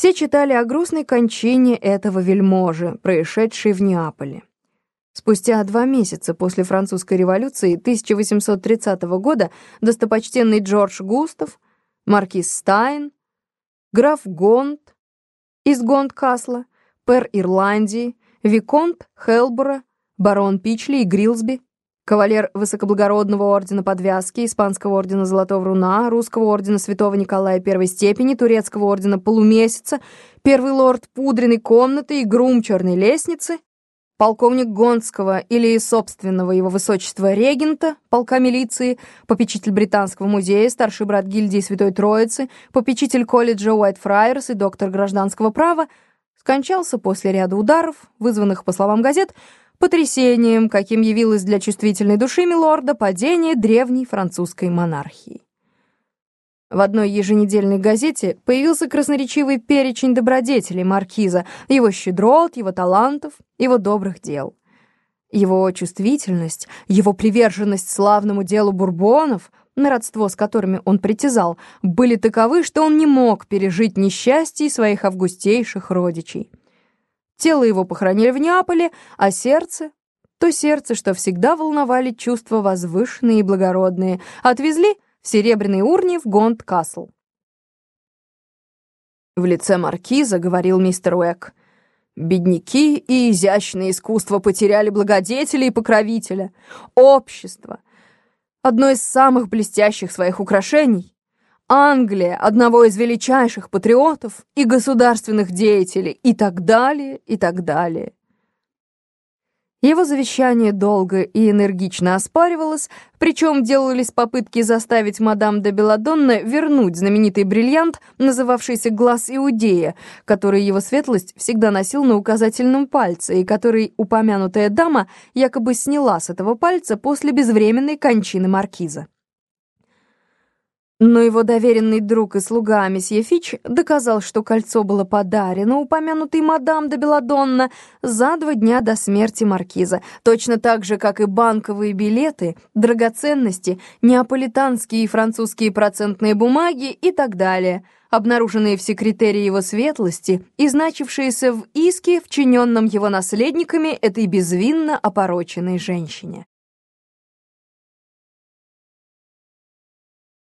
Все читали о грустной кончине этого вельможи, происшедшей в Неаполе. Спустя два месяца после французской революции 1830 года достопочтенный Джордж Густав, маркиз Стайн, граф Гонт из Гонд-Касла, пэр Ирландии, виконт Хелбора, барон Пичли и Грилсби, кавалер Высокоблагородного ордена Подвязки, Испанского ордена Золотого Руна, Русского ордена Святого Николая первой степени, Турецкого ордена Полумесяца, первый лорд Пудренной комнаты и грум Черной лестницы, полковник Гонского или собственного его высочества регента, полка милиции, попечитель Британского музея, старший брат гильдии Святой Троицы, попечитель колледжа Уайтфрайерс и доктор гражданского права, скончался после ряда ударов, вызванных, по словам газет, потрясением, каким явилось для чувствительной души милорда падение древней французской монархии. В одной еженедельной газете появился красноречивый перечень добродетелей маркиза, его щедрот, его талантов, его добрых дел. Его чувствительность, его приверженность славному делу бурбонов, на родство с которыми он притязал, были таковы, что он не мог пережить несчастье своих августейших родичей. Тело его похоронили в Неаполе, а сердце, то сердце, что всегда волновали чувства возвышенные и благородные, отвезли — в серебряной урне в Гонд-Касл. В лице маркиза говорил мистер Уэк. «Бедняки и изящное искусство потеряли благодетеля и покровителя. Общество — одно из самых блестящих своих украшений. Англия — одного из величайших патриотов и государственных деятелей и так далее, и так далее. Его завещание долго и энергично оспаривалось, причем делались попытки заставить мадам де Беладонна вернуть знаменитый бриллиант, называвшийся «Глаз Иудея», который его светлость всегда носил на указательном пальце и который упомянутая дама якобы сняла с этого пальца после безвременной кончины маркиза. Но его доверенный друг и слуга месье Фич доказал, что кольцо было подарено упомянутой мадам де Беладонна за два дня до смерти маркиза, точно так же, как и банковые билеты, драгоценности, неаполитанские и французские процентные бумаги и так далее, обнаруженные в секретаре его светлости и значившиеся в иске, вчиненном его наследниками этой безвинно опороченной женщине.